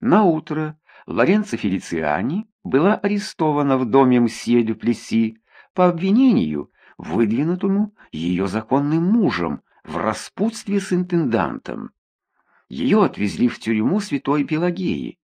Наутро Лоренцо Фелициани была арестована в доме мсье Дюплеси по обвинению, выдвинутому ее законным мужем в распутстве с интендантом. Ее отвезли в тюрьму святой Пелагеи.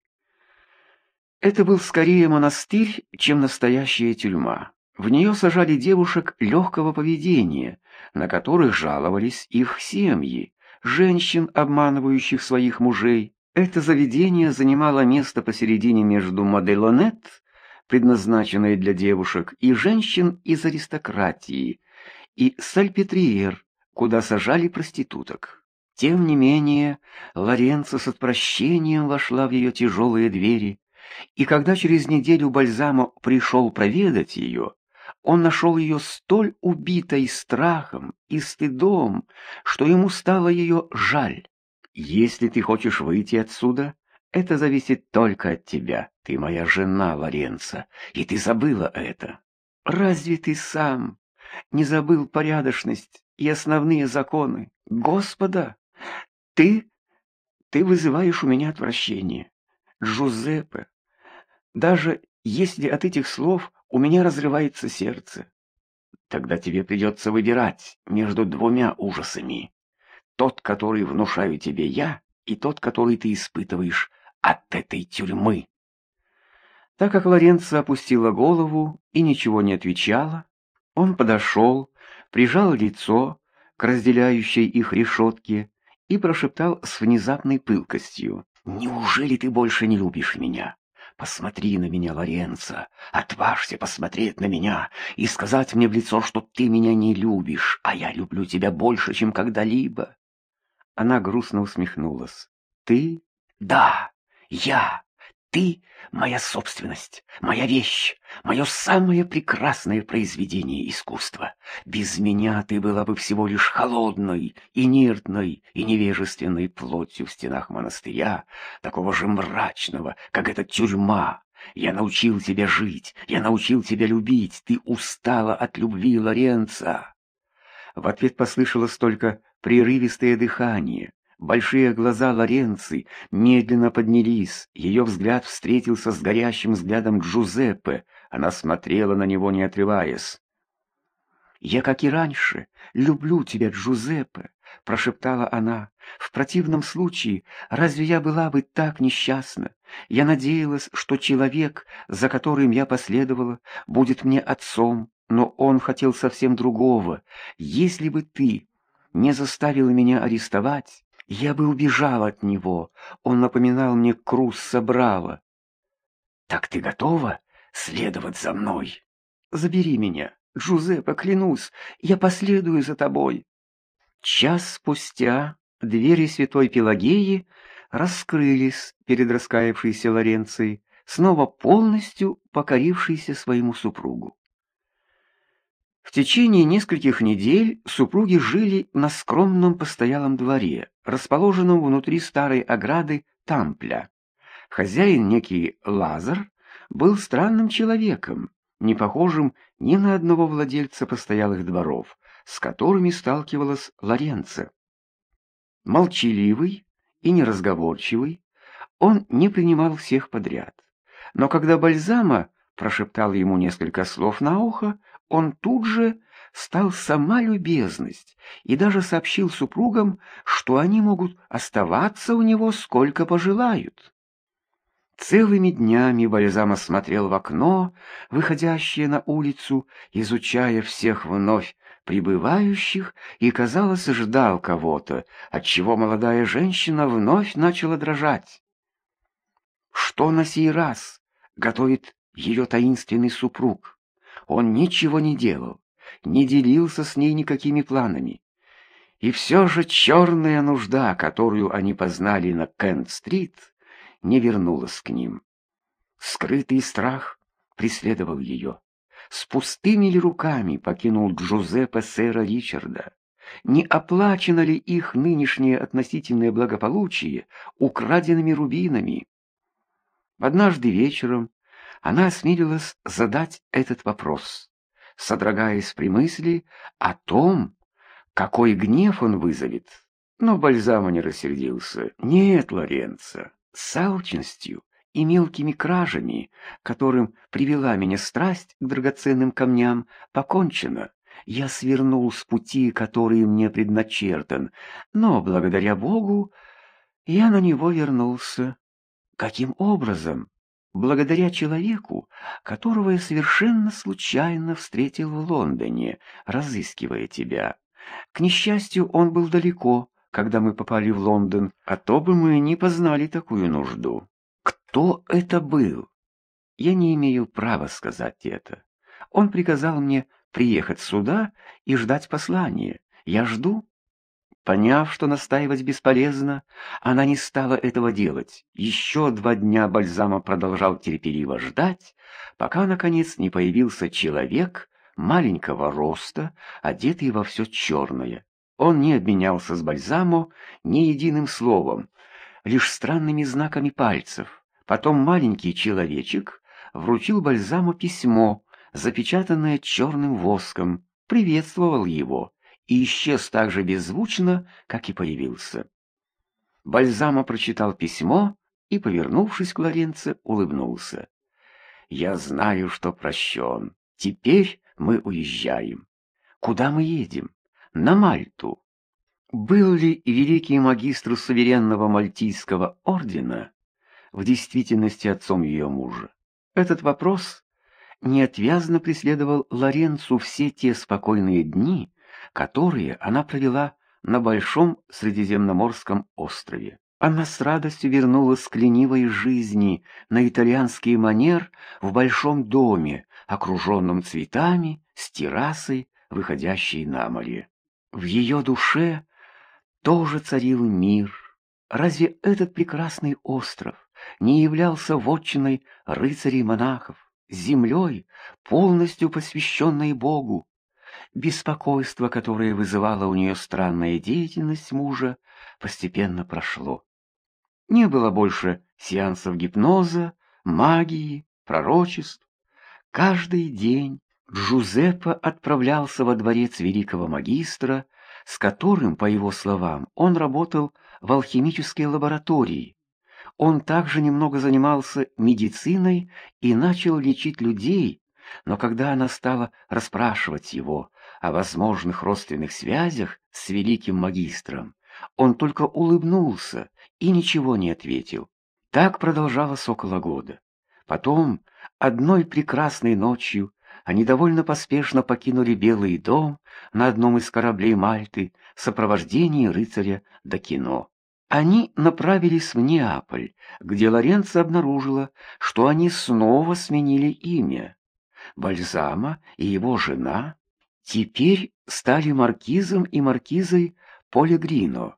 Это был скорее монастырь, чем настоящая тюрьма. В нее сажали девушек легкого поведения, на которых жаловались их семьи, женщин, обманывающих своих мужей. Это заведение занимало место посередине между Маделонет, предназначенной для девушек, и женщин из аристократии, и Сальпетриер, куда сажали проституток. Тем не менее, Лоренцо с отвращением вошла в ее тяжелые двери, и когда через неделю Бальзамо пришел проведать ее, он нашел ее столь убитой страхом и стыдом, что ему стало ее жаль. «Если ты хочешь выйти отсюда, это зависит только от тебя. Ты моя жена, Лоренцо, и ты забыла это. Разве ты сам не забыл порядочность и основные законы Господа? Ты... ты вызываешь у меня отвращение. Джузеппе, даже если от этих слов у меня разрывается сердце. Тогда тебе придется выбирать между двумя ужасами. Тот, который внушаю тебе я, и тот, который ты испытываешь от этой тюрьмы. Так как Лоренцо опустила голову и ничего не отвечала, он подошел, прижал лицо к разделяющей их решетке и прошептал с внезапной пылкостью. «Неужели ты больше не любишь меня? Посмотри на меня, Лоренцо, отважься посмотреть на меня и сказать мне в лицо, что ты меня не любишь, а я люблю тебя больше, чем когда-либо. Она грустно усмехнулась. Ты? Да, я. Ты — моя собственность, моя вещь, мое самое прекрасное произведение искусства. Без меня ты была бы всего лишь холодной, инертной и невежественной плотью в стенах монастыря, такого же мрачного, как эта тюрьма. Я научил тебя жить, я научил тебя любить, ты устала от любви, Лоренца. В ответ послышалось только прерывистое дыхание. Большие глаза Лоренци медленно поднялись, ее взгляд встретился с горящим взглядом Джузеппе, она смотрела на него, не отрываясь. «Я, как и раньше, люблю тебя, Джузеппе», — прошептала она. «В противном случае, разве я была бы так несчастна? Я надеялась, что человек, за которым я последовала, будет мне отцом, но он хотел совсем другого. Если бы ты не заставила меня арестовать, я бы убежал от него. Он напоминал мне Круз Собрала. Так ты готова следовать за мной? Забери меня, Джузеппе, клянусь, я последую за тобой. Час спустя двери святой Пелагеи раскрылись перед раскаявшейся Лоренцией, снова полностью покорившейся своему супругу. В течение нескольких недель супруги жили на скромном постоялом дворе, расположенном внутри старой ограды Тампля. Хозяин, некий Лазар, был странным человеком, не похожим ни на одного владельца постоялых дворов, с которыми сталкивалась Лоренцо. Молчаливый и неразговорчивый, он не принимал всех подряд. Но когда Бальзама прошептал ему несколько слов на ухо, он тут же стал сама любезность и даже сообщил супругам, что они могут оставаться у него сколько пожелают. Целыми днями Бальзама смотрел в окно, выходящее на улицу, изучая всех вновь прибывающих, и, казалось, ждал кого-то, отчего молодая женщина вновь начала дрожать. Что на сей раз готовит ее таинственный супруг? Он ничего не делал, не делился с ней никакими планами. И все же черная нужда, которую они познали на Кент-стрит, не вернулась к ним. Скрытый страх преследовал ее. С пустыми ли руками покинул Джузеппе сэра Ричарда? Не оплачено ли их нынешнее относительное благополучие украденными рубинами? Однажды вечером она осмелилась задать этот вопрос, содрогаясь при мысли о том, какой гнев он вызовет. Но Бальзамо не рассердился. «Нет, Лоренцо, С алчностью и мелкими кражами, которым привела меня страсть к драгоценным камням, покончено. Я свернул с пути, который мне предначертан, но, благодаря Богу, я на него вернулся. Каким образом? Благодаря человеку, которого я совершенно случайно встретил в Лондоне, разыскивая тебя. К несчастью, он был далеко, когда мы попали в Лондон, а то бы мы не познали такую нужду. Кто это был? Я не имею права сказать это. Он приказал мне приехать сюда и ждать послания. Я жду. Поняв, что настаивать бесполезно, она не стала этого делать. Еще два дня Бальзама продолжал терпеливо ждать, пока, наконец, не появился человек маленького роста, одетый во все черное. Он не обменялся с Бальзамо ни единым словом, лишь странными знаками пальцев. Потом маленький человечек вручил Бальзаму письмо, запечатанное черным воском, приветствовал его и исчез так же беззвучно, как и появился. Бальзамо прочитал письмо и, повернувшись к Лоренце, улыбнулся. «Я знаю, что прощен. Теперь мы уезжаем. Куда мы едем? на Мальту. Был ли великий магистр суверенного мальтийского ордена в действительности отцом ее мужа? Этот вопрос неотвязно преследовал Лоренцу все те спокойные дни, которые она провела на Большом Средиземноморском острове. Она с радостью вернулась к ленивой жизни на итальянский манер в большом доме, окруженном цветами, с террасой, выходящей на море. В ее душе тоже царил мир. Разве этот прекрасный остров не являлся вотчиной рыцарей-монахов, землей, полностью посвященной Богу? Беспокойство, которое вызывало у нее странная деятельность мужа, постепенно прошло. Не было больше сеансов гипноза, магии, пророчеств. Каждый день Джузеппе отправлялся во дворец великого магистра, с которым, по его словам, он работал в алхимической лаборатории. Он также немного занимался медициной и начал лечить людей, но когда она стала расспрашивать его о возможных родственных связях с великим магистром, он только улыбнулся и ничего не ответил. Так продолжалось около года. Потом, одной прекрасной ночью, они довольно поспешно покинули Белый дом на одном из кораблей Мальты в сопровождении рыцаря до кино. Они направились в Неаполь, где Лоренцо обнаружила, что они снова сменили имя. Бальзама и его жена теперь стали маркизом и маркизой Полегрино.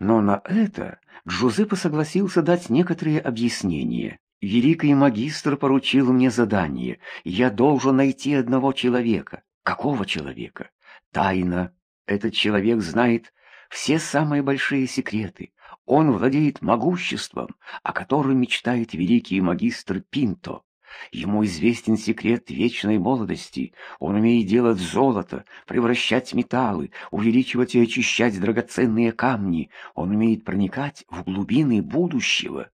Но на это Джузеппе согласился дать некоторые объяснения. Великий магистр поручил мне задание. Я должен найти одного человека. Какого человека? Тайна. Этот человек знает все самые большие секреты. Он владеет могуществом, о котором мечтает великий магистр Пинто. Ему известен секрет вечной молодости. Он умеет делать золото, превращать металлы, увеличивать и очищать драгоценные камни. Он умеет проникать в глубины будущего.